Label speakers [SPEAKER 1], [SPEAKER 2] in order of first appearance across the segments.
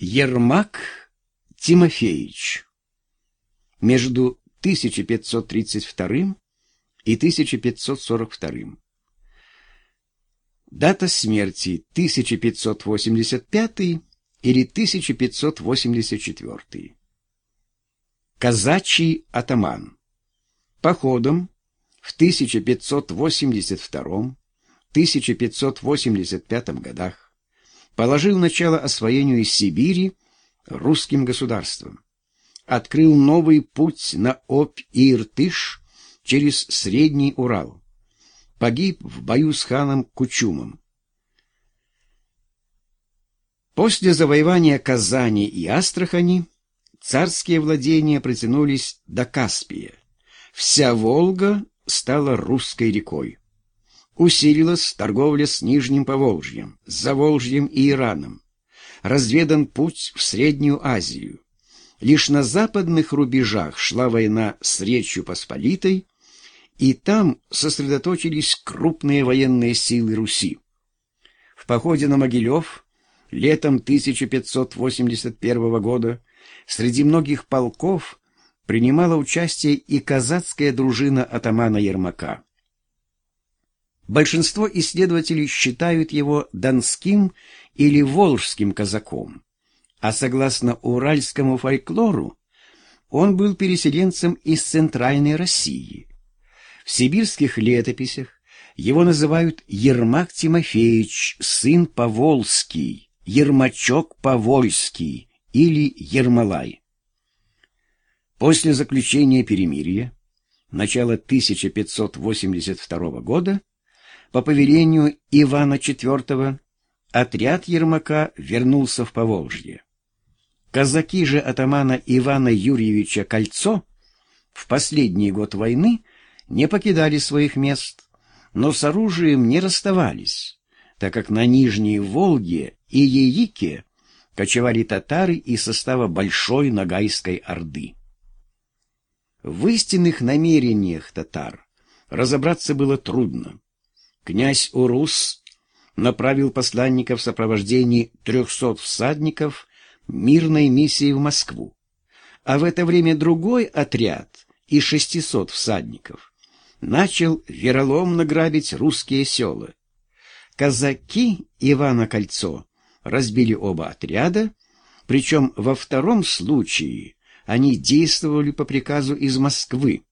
[SPEAKER 1] Ермак Тимофеевич между 1532 и 1542. Дата смерти 1585 или 1584. Казачий атаман. Походом в 1582-1585 годах положил начало освоению Сибири русским государством, открыл новый путь на Обь и Иртыш через Средний Урал, погиб в бою с ханом Кучумом. После завоевания Казани и Астрахани царские владения протянулись до Каспия. Вся Волга стала русской рекой. Усилилась торговля с Нижним Поволжьем, Заволжьем и Ираном. Разведан путь в Среднюю Азию. Лишь на западных рубежах шла война с Речью Посполитой, и там сосредоточились крупные военные силы Руси. В походе на Могилев летом 1581 года среди многих полков принимала участие и казацкая дружина атамана Ермака. Большинство исследователей считают его донским или волжским казаком, а согласно уральскому фольклору, он был переселенцем из Центральной России. В сибирских летописях его называют Ермак Тимофеевич, сын Поволжский, Ермачок Повольский или Ермолай. После заключения перемирия, начала 1582 года, по повелению Ивана IV отряд Ермака вернулся в Поволжье. Казаки же атамана Ивана Юрьевича Кольцо в последний год войны не покидали своих мест, но с оружием не расставались, так как на Нижней Волге и Яике кочевали татары из состава Большой Ногайской Орды. В истинных намерениях татар разобраться было трудно князь Урус направил посланника в сопровождении трехсот всадников мирной миссии в Москву, а в это время другой отряд из шестисот всадников начал вероломно грабить русские села. Казаки Ивана Кольцо разбили оба отряда, причем во втором случае они действовали по приказу из Москвы.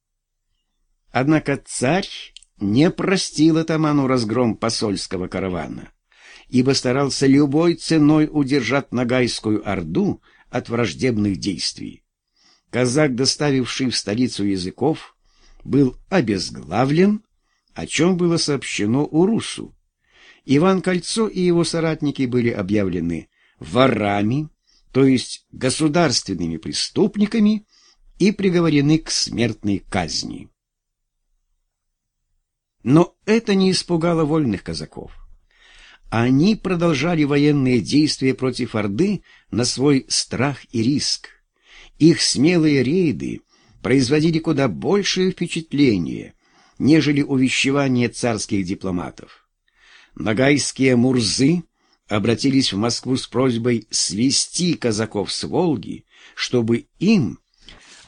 [SPEAKER 1] Однако царь не простил атаману разгром посольского каравана, ибо старался любой ценой удержать Ногайскую Орду от враждебных действий. Казак, доставивший в столицу языков, был обезглавлен, о чем было сообщено Урусу. Иван Кольцо и его соратники были объявлены ворами, то есть государственными преступниками, и приговорены к смертной казни. Но это не испугало вольных казаков. Они продолжали военные действия против Орды на свой страх и риск. Их смелые рейды производили куда большее впечатление, нежели увещевания царских дипломатов. Ногайские мурзы обратились в Москву с просьбой свести казаков с Волги, чтобы им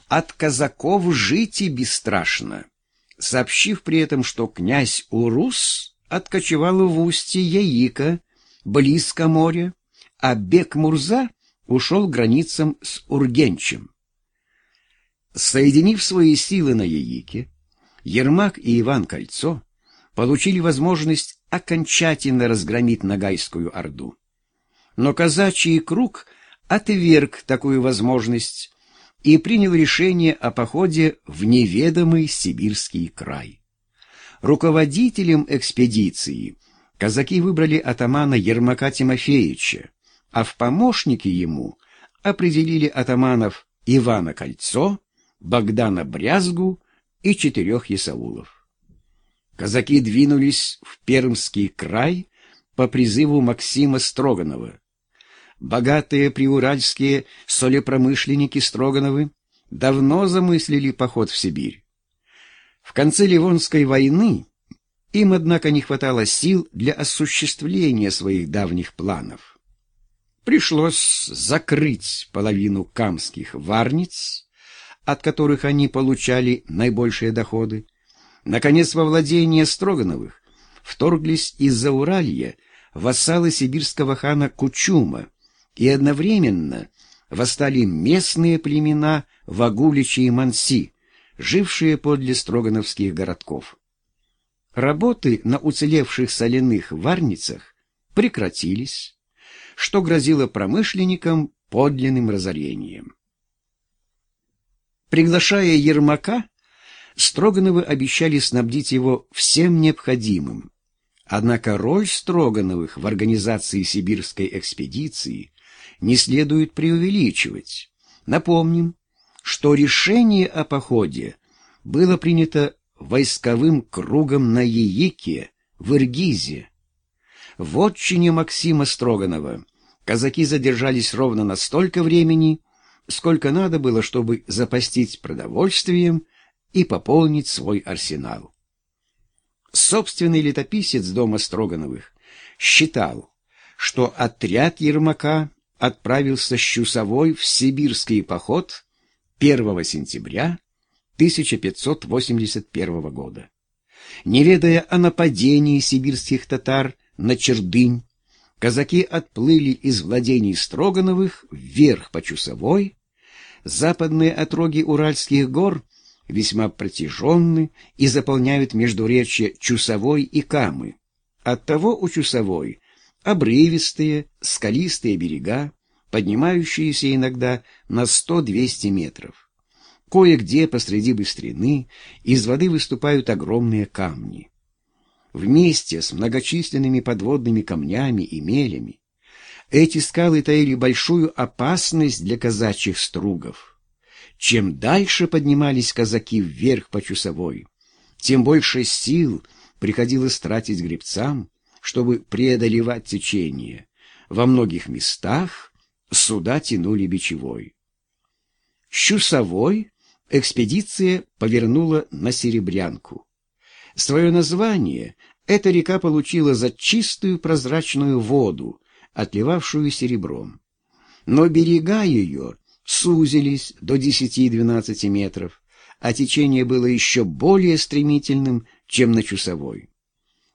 [SPEAKER 1] от казаков жить и бесстрашно сообщив при этом, что князь Урус откочевал в устье Яика, близко моря, а Бек-Мурза ушел к границам с Ургенчем. Соединив свои силы на Яике, Ермак и Иван Кольцо получили возможность окончательно разгромить Ногайскую Орду. Но казачий круг отверг такую возможность и принял решение о походе в неведомый сибирский край. Руководителем экспедиции казаки выбрали атамана Ермака Тимофеевича, а в помощники ему определили атаманов Ивана Кольцо, Богдана Брязгу и четырех ясаулов. Казаки двинулись в Пермский край по призыву Максима Строганова, богатые приуральские солепромышленники Строгановы давно замыслили поход в Сибирь. В конце Ливонской войны им, однако, не хватало сил для осуществления своих давних планов. Пришлось закрыть половину камских варниц, от которых они получали наибольшие доходы. Наконец, во владение Строгановых вторглись из-за Уралья вассалы сибирского хана Кучума, и одновременно восстали местные племена Вагуличи и Манси, жившие подле строгановских городков. Работы на уцелевших соляных варницах прекратились, что грозило промышленникам подлинным разорением. Приглашая Ермака, Строгановы обещали снабдить его всем необходимым. Однако роль Строгановых в организации сибирской экспедиции не следует преувеличивать. Напомним, что решение о походе было принято войсковым кругом на Яике в Иргизе. В отчине Максима Строганова казаки задержались ровно на столько времени, сколько надо было, чтобы запастись продовольствием и пополнить свой арсенал. Собственный летописец дома Строгановых считал, что отряд Ермака отправился с Чусовой в сибирский поход 1 сентября 1581 года. Не ведая о нападении сибирских татар на Чердынь, казаки отплыли из владений Строгановых вверх по Чусовой. Западные отроги Уральских гор весьма протяженны и заполняют междуречье Чусовой и Камы. Оттого у Чусовой обрывистые, скалистые берега, поднимающиеся иногда на 100-200 метров. Кое-где посреди быстрины из воды выступают огромные камни. Вместе с многочисленными подводными камнями и мелями эти скалы таили большую опасность для казачьих стругов. Чем дальше поднимались казаки вверх по часовой, тем больше сил приходилось тратить гребцам, чтобы преодолевать течение. Во многих местах суда тянули бичевой. Чусовой экспедиция повернула на Серебрянку. Свое название эта река получила за чистую прозрачную воду, отливавшую серебром. Но берега ее сузились до 10-12 метров, а течение было еще более стремительным, чем на Чусовой.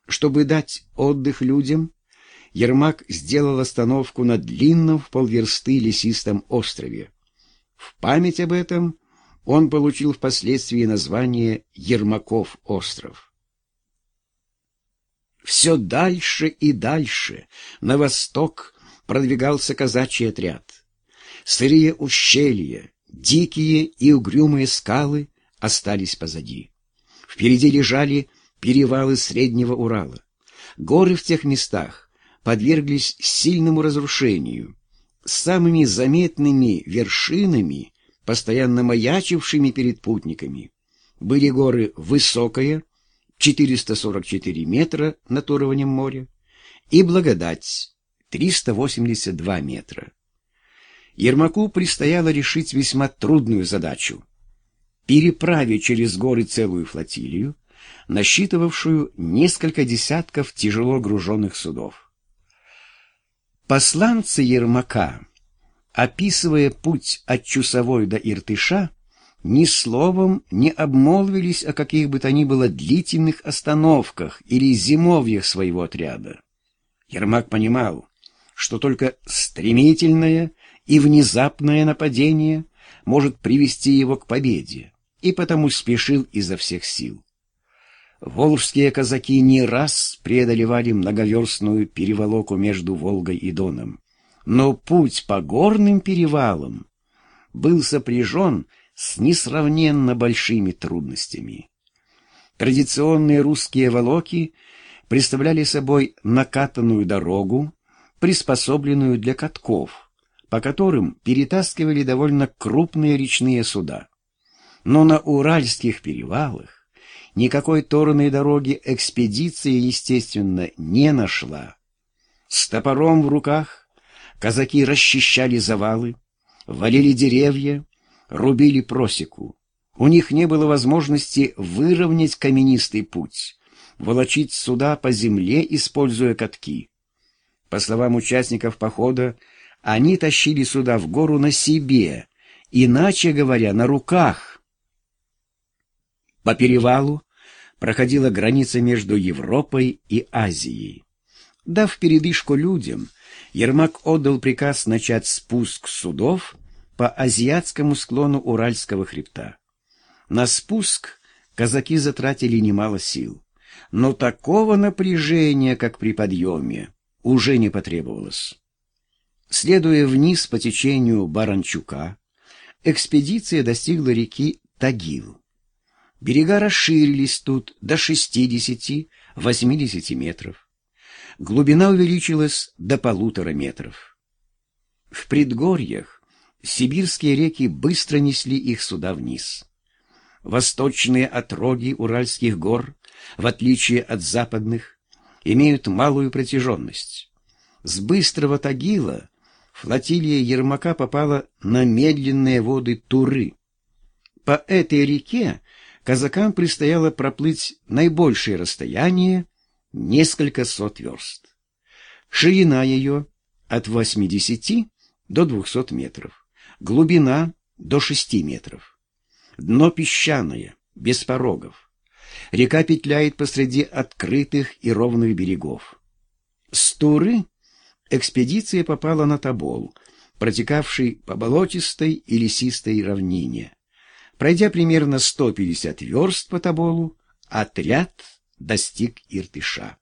[SPEAKER 1] Чтобы дать отдых людям, Ермак сделал остановку на длинном в полверсты лесистом острове. В память об этом он получил впоследствии название Ермаков остров. Все дальше и дальше на восток продвигался казачий отряд. Сырые ущелья, дикие и угрюмые скалы остались позади. Впереди лежали перевалы Среднего Урала. Горы в тех местах подверглись сильному разрушению. Самыми заметными вершинами постоянно маячившими перед путниками. Были горы Высокая, 444 метра над уровнем моря, и Благодать, 382 метра. Ермаку предстояло решить весьма трудную задачу — переправить через горы целую флотилию, насчитывавшую несколько десятков тяжело груженных судов. Посланцы Ермака — описывая путь от Чусовой до Иртыша, ни словом не обмолвились о каких бы то ни было длительных остановках или зимовьях своего отряда. Ермак понимал, что только стремительное и внезапное нападение может привести его к победе, и потому спешил изо всех сил. Волжские казаки не раз преодолевали многоверстную переволоку между Волгой и Доном но путь по горным перевалам был сопряжен с несравненно большими трудностями. Традиционные русские волоки представляли собой накатанную дорогу, приспособленную для катков, по которым перетаскивали довольно крупные речные суда. Но на Уральских перевалах никакой торной дороги экспедиция, естественно, не нашла. С топором в руках Казаки расчищали завалы, валили деревья, рубили просеку. У них не было возможности выровнять каменистый путь, волочить суда по земле, используя катки. По словам участников похода, Они тащили сюда в гору на себе, иначе говоря, на руках. По перевалу проходила граница между Европой и Азией. Дав передышку людям, Ермак отдал приказ начать спуск судов по азиатскому склону Уральского хребта. На спуск казаки затратили немало сил, но такого напряжения, как при подъеме, уже не потребовалось. Следуя вниз по течению Баранчука, экспедиция достигла реки Тагил. Берега расширились тут до 60-80 метров. Глубина увеличилась до полутора метров. В предгорьях сибирские реки быстро несли их сюда вниз. Восточные отроги Уральских гор, в отличие от западных, имеют малую протяженность. С быстрого Тагила флотилия Ермака попала на медленные воды Туры. По этой реке казакам предстояло проплыть наибольшее расстояние — несколько сот верст. Ширина ее от 80 до 200 метров, глубина до 6 метров. Дно песчаное, без порогов. Река петляет посреди открытых и ровных берегов. С Туры экспедиция попала на Тобол, протекавший по болотистой и лесистой равнине. Пройдя примерно 150 верст по Тоболу, отряд достиг Иртыша.